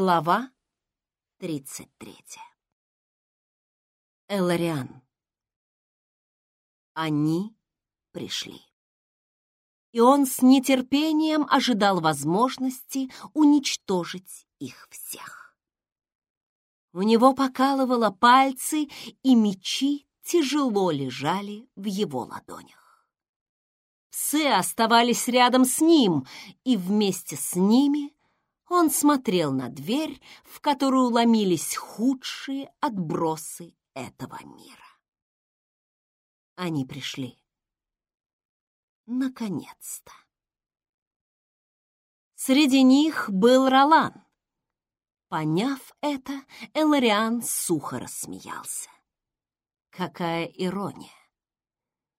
Глава 33. Элариан. Они пришли. И он с нетерпением ожидал возможности уничтожить их всех. У него покалывало пальцы, и мечи тяжело лежали в его ладонях. Псы оставались рядом с ним, и вместе с ними — он смотрел на дверь, в которую ломились худшие отбросы этого мира. Они пришли. Наконец-то. Среди них был Ролан. Поняв это, Элариан сухо рассмеялся. Какая ирония!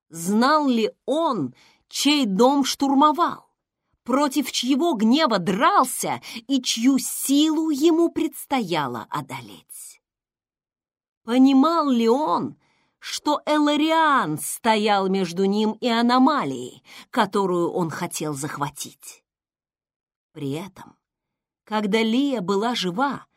Знал ли он, чей дом штурмовал? Против чьего гнева дрался и чью силу ему предстояло одолеть. Понимал ли он, что Элариан стоял между ним и аномалией, которую он хотел захватить? При этом, когда Лия была жива,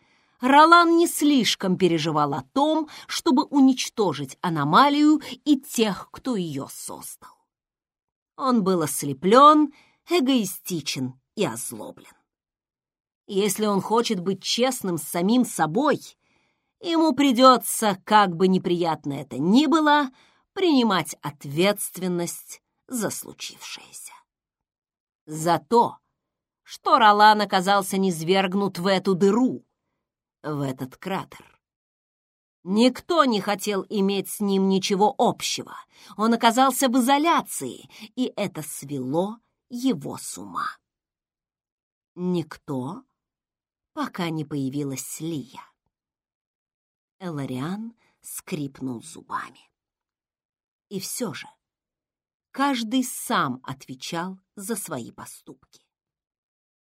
Ролан не слишком переживал о том, чтобы уничтожить аномалию и тех, кто ее создал. Он был ослеплен эгоистичен и озлоблен. Если он хочет быть честным с самим собой, ему придется, как бы неприятно это ни было, принимать ответственность за случившееся. За то, что Ролан оказался низвергнут в эту дыру, в этот кратер. Никто не хотел иметь с ним ничего общего. Он оказался в изоляции, и это свело его с ума. Никто, пока не появилась Лия. Элариан скрипнул зубами. И все же каждый сам отвечал за свои поступки.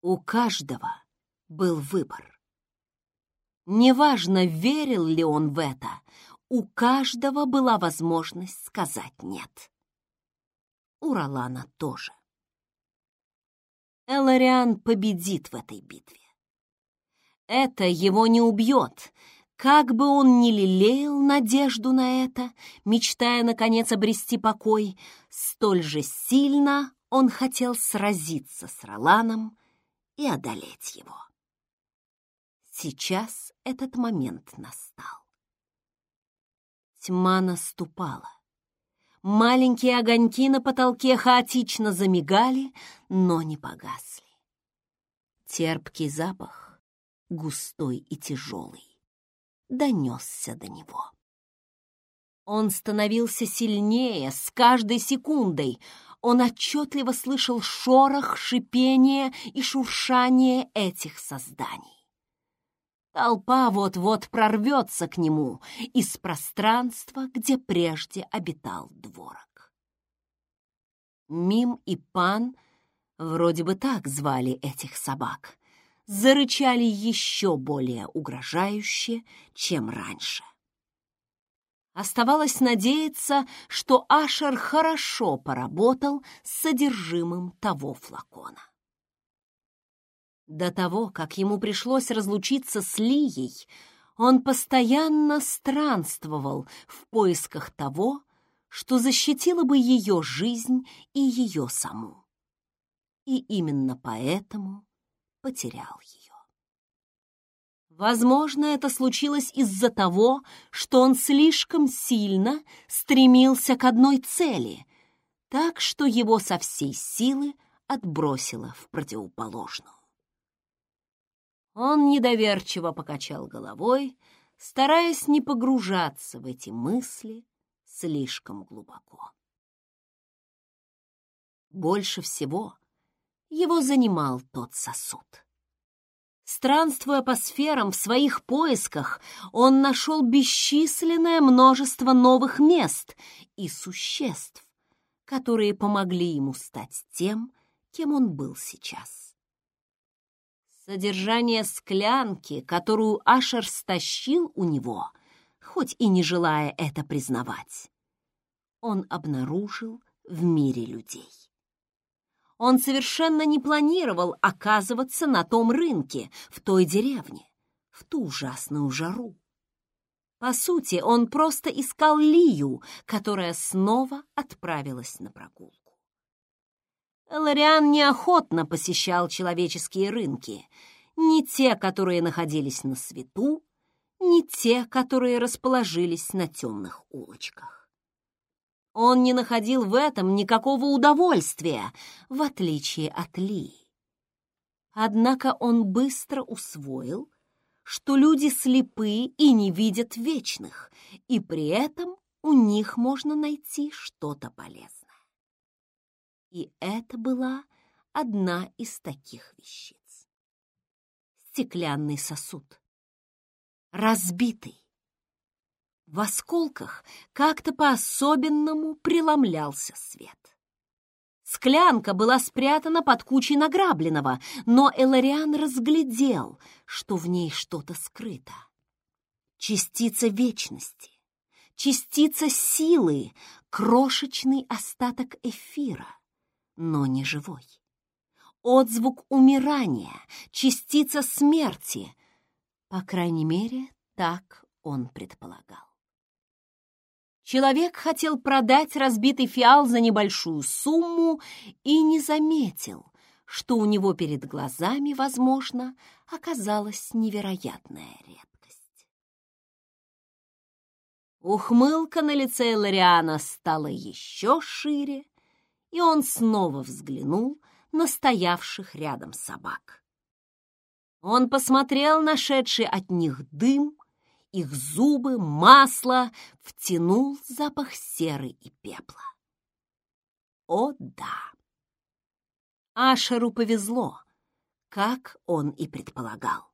У каждого был выбор. Неважно, верил ли он в это, у каждого была возможность сказать «нет». У Ролана тоже. Элариан победит в этой битве. Это его не убьет, как бы он ни лелеял надежду на это, мечтая, наконец, обрести покой, столь же сильно он хотел сразиться с Роланом и одолеть его. Сейчас этот момент настал. Тьма наступала. Маленькие огоньки на потолке хаотично замигали, но не погасли. Терпкий запах, густой и тяжелый, донесся до него. Он становился сильнее с каждой секундой. Он отчетливо слышал шорох, шипение и шуршание этих созданий. Толпа вот-вот прорвется к нему из пространства, где прежде обитал дворок. Мим и Пан, вроде бы так звали этих собак, зарычали еще более угрожающе, чем раньше. Оставалось надеяться, что Ашер хорошо поработал с содержимым того флакона. До того, как ему пришлось разлучиться с Лией, он постоянно странствовал в поисках того, что защитило бы ее жизнь и ее саму. И именно поэтому потерял ее. Возможно, это случилось из-за того, что он слишком сильно стремился к одной цели, так что его со всей силы отбросило в противоположную. Он недоверчиво покачал головой, стараясь не погружаться в эти мысли слишком глубоко. Больше всего его занимал тот сосуд. Странствуя по сферам в своих поисках, он нашел бесчисленное множество новых мест и существ, которые помогли ему стать тем, кем он был сейчас. Содержание склянки, которую Ашер стащил у него, хоть и не желая это признавать, он обнаружил в мире людей. Он совершенно не планировал оказываться на том рынке, в той деревне, в ту ужасную жару. По сути, он просто искал Лию, которая снова отправилась на прогулку. Лориан неохотно посещал человеческие рынки, не те, которые находились на свету, не те, которые расположились на темных улочках. Он не находил в этом никакого удовольствия, в отличие от Ли. Однако он быстро усвоил, что люди слепы и не видят вечных, и при этом у них можно найти что-то полезное. И это была одна из таких вещиц. Стеклянный сосуд. Разбитый. В осколках как-то по-особенному преломлялся свет. Склянка была спрятана под кучей награбленного, но Элариан разглядел, что в ней что-то скрыто. Частица вечности, частица силы, крошечный остаток эфира, но не живой. Отзвук умирания, частица смерти. По крайней мере, так он предполагал. Человек хотел продать разбитый фиал за небольшую сумму и не заметил, что у него перед глазами, возможно, оказалась невероятная редкость. Ухмылка на лице Лориана стала еще шире, и он снова взглянул на стоявших рядом собак. Он посмотрел на шедший от них дым их зубы, масло, втянул запах серы и пепла. О, да! Ашеру повезло, как он и предполагал.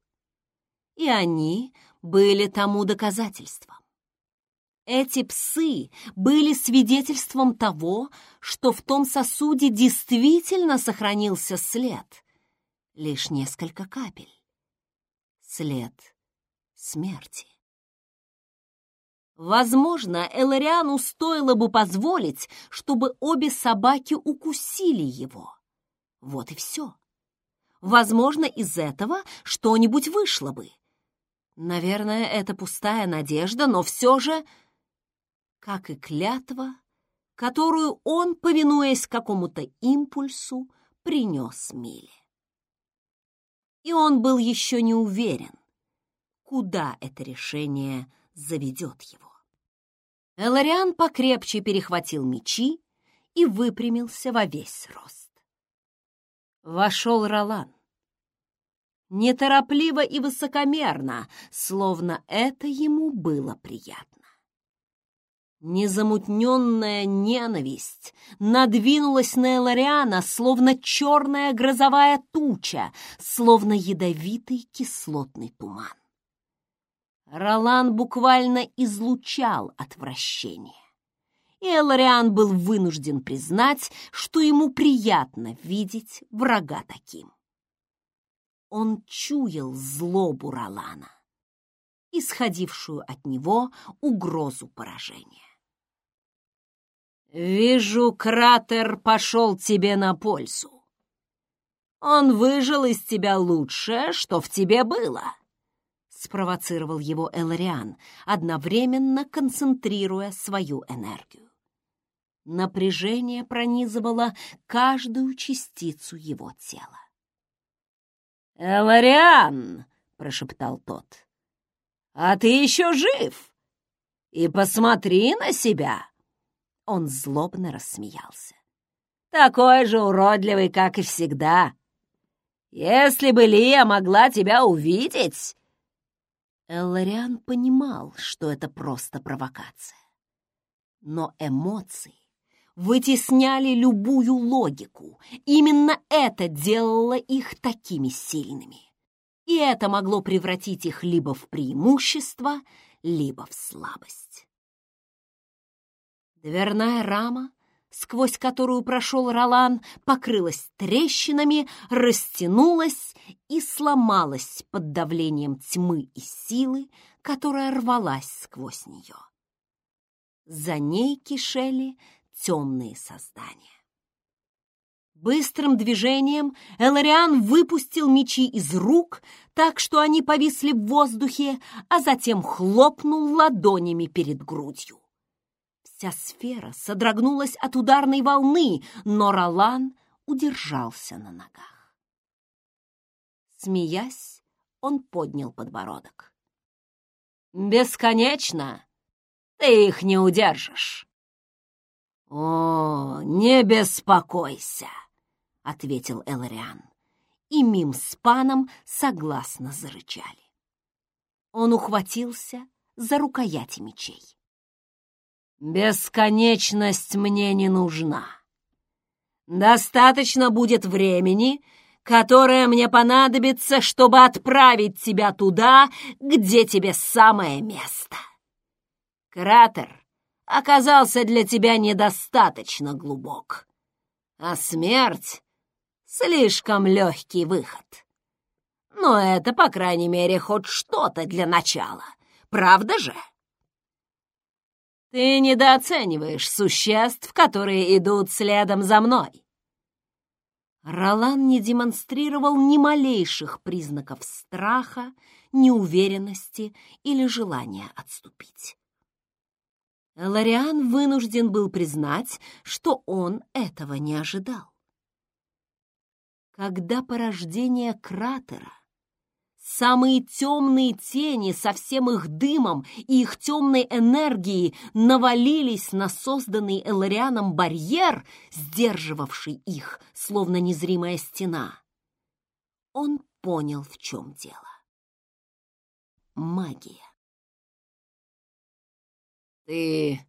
И они были тому доказательством. Эти псы были свидетельством того, что в том сосуде действительно сохранился след. Лишь несколько капель. След смерти. Возможно, Элариану стоило бы позволить, чтобы обе собаки укусили его. Вот и все. Возможно, из этого что-нибудь вышло бы. Наверное, это пустая надежда, но все же, как и клятва, которую он, повинуясь какому-то импульсу, принес Миле. И он был еще не уверен, куда это решение заведет его. Элариан покрепче перехватил мечи и выпрямился во весь рост. Вошел Ролан. Неторопливо и высокомерно, словно это ему было приятно. Незамутненная ненависть надвинулась на Элариана, словно черная грозовая туча, словно ядовитый кислотный туман. Ролан буквально излучал отвращение. И Элариан был вынужден признать, что ему приятно видеть врага таким. Он чуял злобу Ролана, исходившую от него угрозу поражения. «Вижу, кратер пошел тебе на пользу. Он выжил из тебя лучшее, что в тебе было» спровоцировал его Элариан, одновременно концентрируя свою энергию. Напряжение пронизывало каждую частицу его тела. «Элариан!» — прошептал тот. «А ты еще жив! И посмотри на себя!» Он злобно рассмеялся. «Такой же уродливый, как и всегда. Если бы Лия могла тебя увидеть, Эллариан понимал, что это просто провокация. Но эмоции вытесняли любую логику. Именно это делало их такими сильными. И это могло превратить их либо в преимущество, либо в слабость. Дверная рама сквозь которую прошел Ролан, покрылась трещинами, растянулась и сломалась под давлением тьмы и силы, которая рвалась сквозь нее. За ней кишели темные создания. Быстрым движением Элариан выпустил мечи из рук, так что они повисли в воздухе, а затем хлопнул ладонями перед грудью. Вся сфера содрогнулась от ударной волны, но Ролан удержался на ногах. Смеясь, он поднял подбородок. «Бесконечно! Ты их не удержишь!» «О, не беспокойся!» — ответил Элариан. И Мим с Паном согласно зарычали. Он ухватился за рукояти мечей. «Бесконечность мне не нужна. Достаточно будет времени, которое мне понадобится, чтобы отправить тебя туда, где тебе самое место. Кратер оказался для тебя недостаточно глубок, а смерть — слишком легкий выход. Но это, по крайней мере, хоть что-то для начала, правда же? Ты недооцениваешь существ, которые идут следом за мной. Ролан не демонстрировал ни малейших признаков страха, неуверенности или желания отступить. Лариан вынужден был признать, что он этого не ожидал. Когда порождение кратера, самые темные тени со всем их дымом и их темной энергией навалились на созданный Эларианом барьер, сдерживавший их, словно незримая стена, он понял, в чем дело. Магия. Ты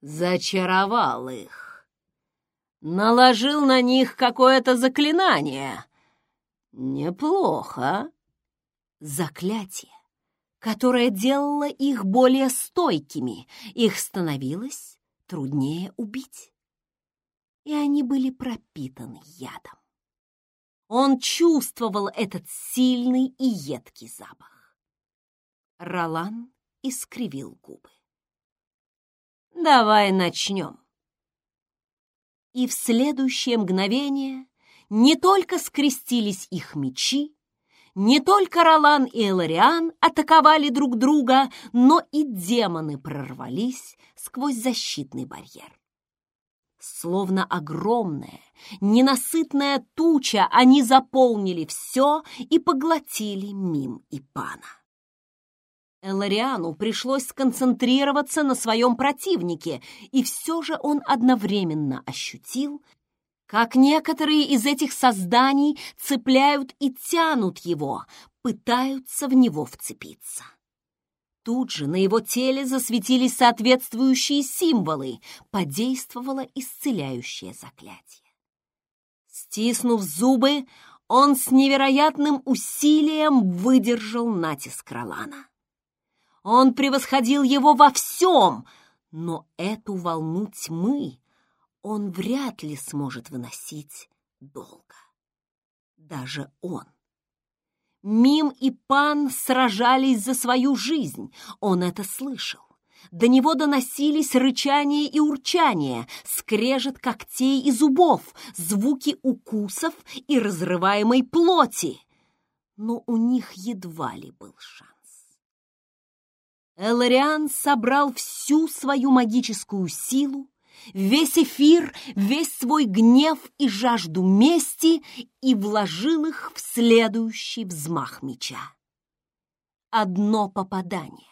зачаровал их. Наложил на них какое-то заклинание. Неплохо. Заклятие, которое делало их более стойкими, их становилось труднее убить. И они были пропитаны ядом. Он чувствовал этот сильный и едкий запах. Ролан искривил губы. Давай начнем. И в следующее мгновение не только скрестились их мечи, не только Ролан и Элариан атаковали друг друга, но и демоны прорвались сквозь защитный барьер. Словно огромная, ненасытная туча, они заполнили все и поглотили Мим и Пана. Элариану пришлось сконцентрироваться на своем противнике, и все же он одновременно ощутил, как некоторые из этих созданий цепляют и тянут его, пытаются в него вцепиться. Тут же на его теле засветились соответствующие символы, подействовало исцеляющее заклятие. Стиснув зубы, он с невероятным усилием выдержал натиск Ролана. Он превосходил его во всем, но эту волну тьмы он вряд ли сможет выносить долго. Даже он. Мим и Пан сражались за свою жизнь, он это слышал. До него доносились рычание и урчание, скрежет когтей и зубов, звуки укусов и разрываемой плоти. Но у них едва ли был шанс. Элариан собрал всю свою магическую силу, весь эфир, весь свой гнев и жажду мести и вложил их в следующий взмах меча. Одно попадание.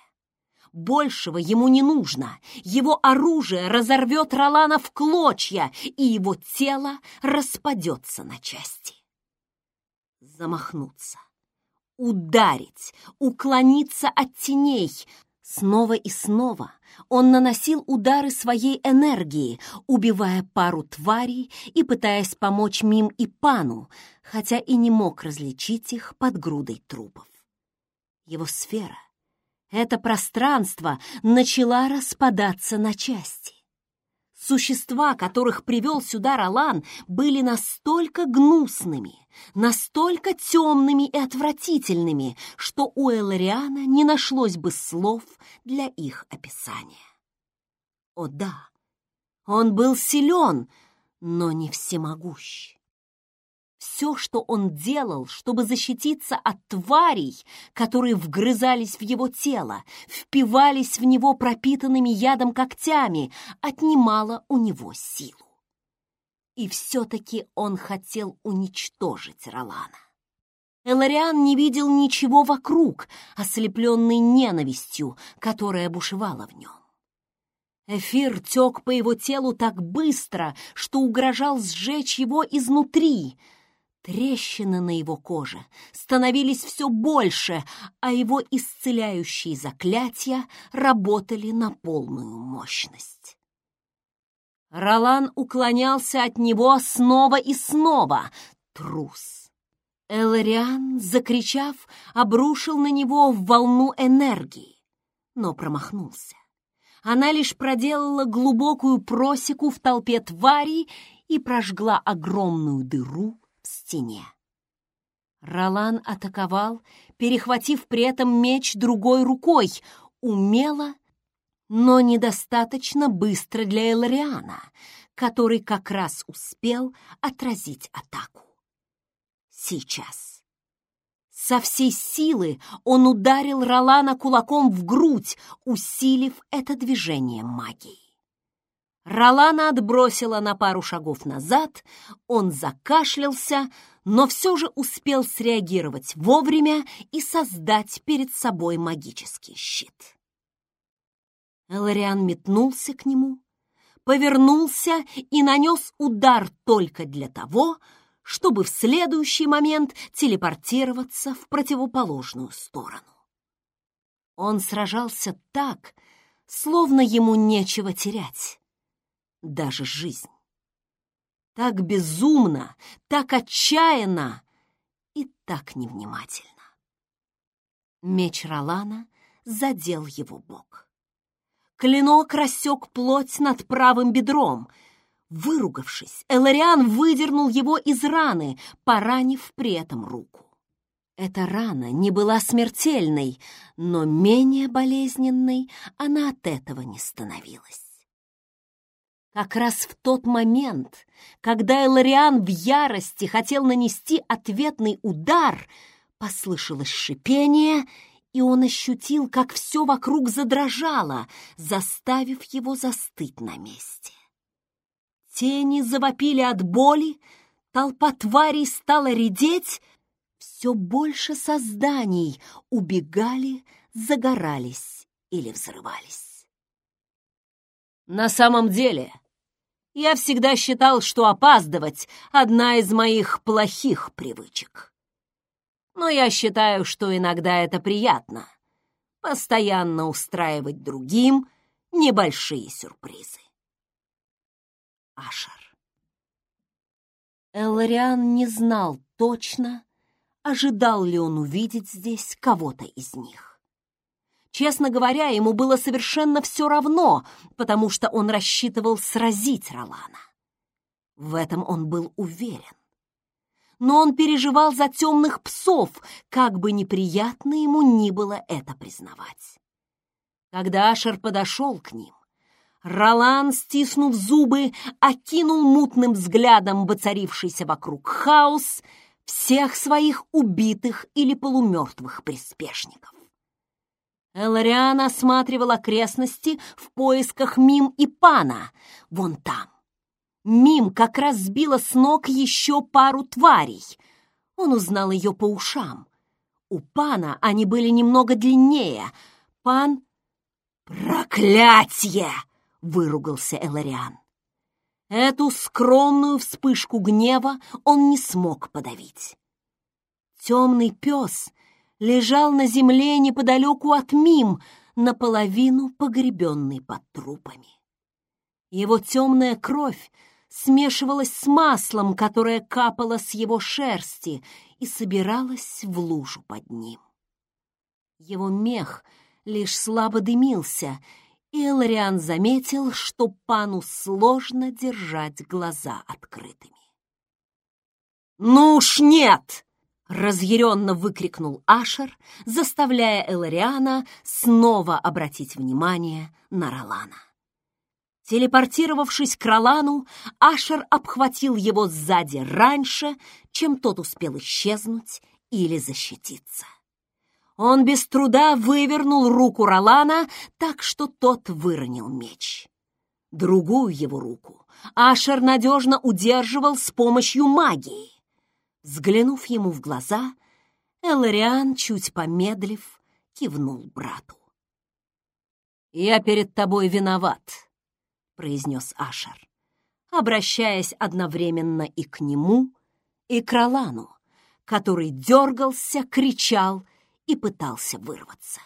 Большего ему не нужно. Его оружие разорвет Ролана в клочья, и его тело распадется на части. Замахнуться, ударить, уклониться от теней — Снова и снова он наносил удары своей энергии, убивая пару тварей и пытаясь помочь Мим и Пану, хотя и не мог различить их под грудой трупов. Его сфера, это пространство, начала распадаться на части. Существа, которых привел сюда Ролан, были настолько гнусными, настолько темными и отвратительными, что у Элариана не нашлось бы слов для их описания. О да, он был силен, но не всемогущ. Все, что он делал, чтобы защититься от тварей, которые вгрызались в его тело, впивались в него пропитанными ядом когтями, отнимало у него силу. И все-таки он хотел уничтожить Ролана. Элариан не видел ничего вокруг, ослепленный ненавистью, которая бушевала в нем. Эфир тек по его телу так быстро, что угрожал сжечь его изнутри. Трещины на его коже становились все больше, а его исцеляющие заклятия работали на полную мощность. Ролан уклонялся от него снова и снова. Трус. Элариан, закричав, обрушил на него волну энергии, но промахнулся. Она лишь проделала глубокую просеку в толпе тварей и прожгла огромную дыру в стене. Ролан атаковал, перехватив при этом меч другой рукой, умело, но недостаточно быстро для Элариана, который как раз успел отразить атаку. Сейчас. Со всей силы он ударил Ролана кулаком в грудь, усилив это движение магией. Ролана отбросила на пару шагов назад, он закашлялся, но все же успел среагировать вовремя и создать перед собой магический щит. Элариан метнулся к нему, повернулся и нанес удар только для того, чтобы в следующий момент телепортироваться в противоположную сторону. Он сражался так, словно ему нечего терять, даже жизнь. Так безумно, так отчаянно и так невнимательно. Меч Ролана задел его бок. Клинок рассек плоть над правым бедром — Выругавшись, Элариан выдернул его из раны, поранив при этом руку. Эта рана не была смертельной, но менее болезненной она от этого не становилась. Как раз в тот момент, когда Элариан в ярости хотел нанести ответный удар, послышалось шипение, и он ощутил, как все вокруг задрожало, заставив его застыть на месте. Тени завопили от боли, толпа тварей стала редеть, все больше созданий убегали, загорались или взрывались. На самом деле, я всегда считал, что опаздывать — одна из моих плохих привычек. Но я считаю, что иногда это приятно — постоянно устраивать другим небольшие сюрпризы. Ашер. Элариан не знал точно, ожидал ли он увидеть здесь кого-то из них. Честно говоря, ему было совершенно все равно, потому что он рассчитывал сразить Ролана. В этом он был уверен. Но он переживал за темных псов, как бы неприятно ему ни было это признавать. Когда Ашер подошел к ним, Ролан, стиснув зубы, окинул мутным взглядом воцарившийся вокруг хаос всех своих убитых или полумертвых приспешников. Элариан осматривал окрестности в поисках Мим и Пана. Вон там. Мим как раз сбила с ног еще пару тварей. Он узнал ее по ушам. У Пана они были немного длиннее. Пан... «Проклятье!» выругался Элариан. Эту скромную вспышку гнева он не смог подавить. Темный пес лежал на земле неподалеку от Мим, наполовину погребенный под трупами. Его темная кровь смешивалась с маслом, которое капало с его шерсти и собиралось в лужу под ним. Его мех лишь слабо дымился, и Элариан заметил, что пану сложно держать глаза открытыми. «Ну уж нет!» — разъяренно выкрикнул Ашер, заставляя Элариана снова обратить внимание на Ролана. Телепортировавшись к Ролану, Ашер обхватил его сзади раньше, чем тот успел исчезнуть или защититься. Он без труда вывернул руку Ролана так, что тот выронил меч. Другую его руку Ашер надежно удерживал с помощью магии. Взглянув ему в глаза, Элариан, чуть помедлив, кивнул брату. «Я перед тобой виноват», — произнес Ашер, обращаясь одновременно и к нему, и к Ролану, который дергался, кричал и пытался вырваться.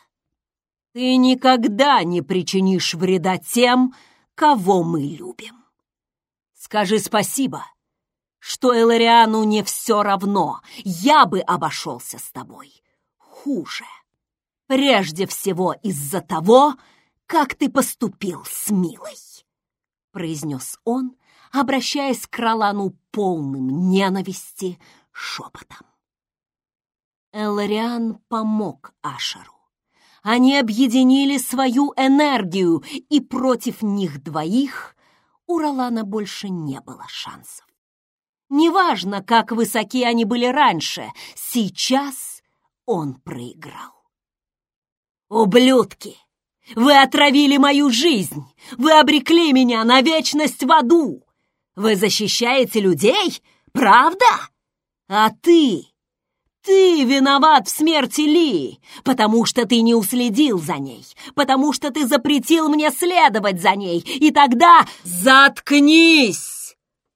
«Ты никогда не причинишь вреда тем, кого мы любим. Скажи спасибо, что Элариану не все равно, я бы обошелся с тобой хуже. Прежде всего из-за того, как ты поступил с Милой», — произнес он, обращаясь к Ролану полным ненависти шепотом. Элариан помог Ашеру. Они объединили свою энергию, и против них двоих у Ролана больше не было шансов. Неважно, как высоки они были раньше, сейчас он проиграл. «Ублюдки! Вы отравили мою жизнь! Вы обрекли меня на вечность в аду! Вы защищаете людей, правда? А ты ты виноват в смерти Ли, потому что ты не уследил за ней, потому что ты запретил мне следовать за ней, и тогда заткнись!»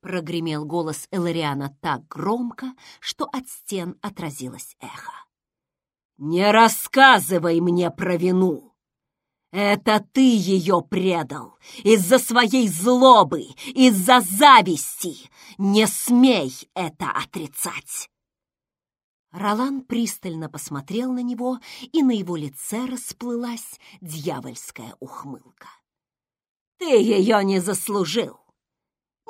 Прогремел голос Элариана так громко, что от стен отразилось эхо. «Не рассказывай мне про вину! Это ты ее предал из-за своей злобы, из-за зависти! Не смей это отрицать!» Ролан пристально посмотрел на него, и на его лице расплылась дьявольская ухмылка. «Ты ее не заслужил!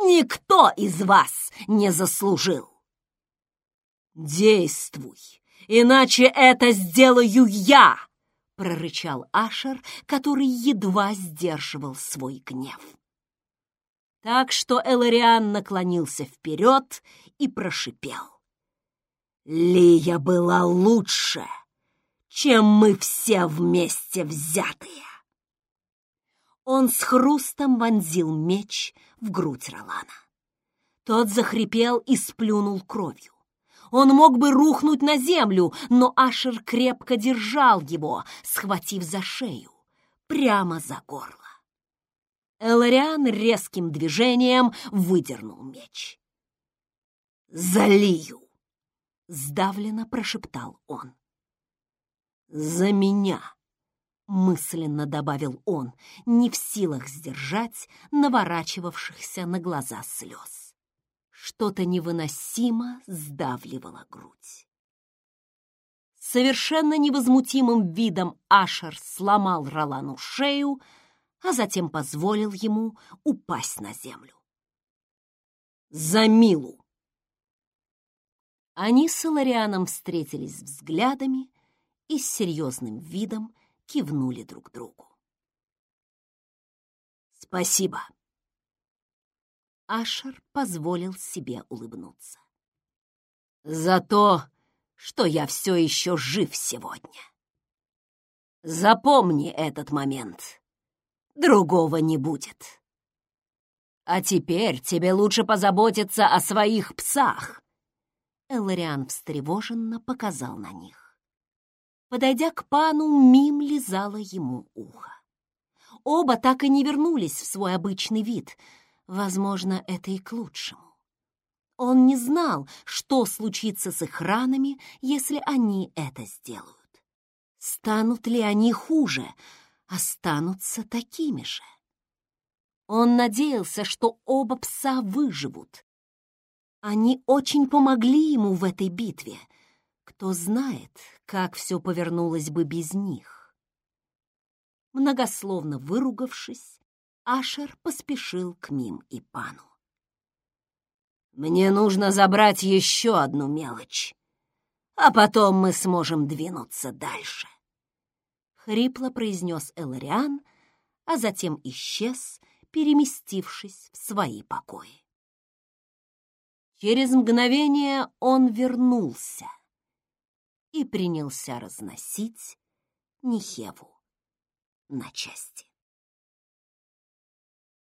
Никто из вас не заслужил!» «Действуй, иначе это сделаю я!» — прорычал Ашер, который едва сдерживал свой гнев. Так что Элариан наклонился вперед и прошипел. Лия была лучше, чем мы все вместе взятые. Он с хрустом вонзил меч в грудь Ролана. Тот захрипел и сплюнул кровью. Он мог бы рухнуть на землю, но Ашер крепко держал его, схватив за шею, прямо за горло. Элариан резким движением выдернул меч. «Залию!» Сдавленно прошептал он. «За меня!» — мысленно добавил он, не в силах сдержать наворачивавшихся на глаза слез. Что-то невыносимо сдавливало грудь. Совершенно невозмутимым видом Ашер сломал Ролану шею, а затем позволил ему упасть на землю. «За Милу!» Они с Иларианом встретились взглядами и с серьезным видом кивнули друг другу. «Спасибо!» Ашер позволил себе улыбнуться. «За то, что я все еще жив сегодня. Запомни этот момент. Другого не будет. А теперь тебе лучше позаботиться о своих псах, Элариан встревоженно показал на них. Подойдя к пану, Мим лизала ему ухо. Оба так и не вернулись в свой обычный вид. Возможно, это и к лучшему. Он не знал, что случится с их ранами, если они это сделают. Станут ли они хуже, останутся такими же. Он надеялся, что оба пса выживут, они очень помогли ему в этой битве. Кто знает, как все повернулось бы без них. Многословно выругавшись, Ашер поспешил к Мим и Пану. «Мне нужно забрать еще одну мелочь, а потом мы сможем двинуться дальше», — хрипло произнес Элариан, а затем исчез, переместившись в свои покои. Через мгновение он вернулся и принялся разносить Нихеву на части.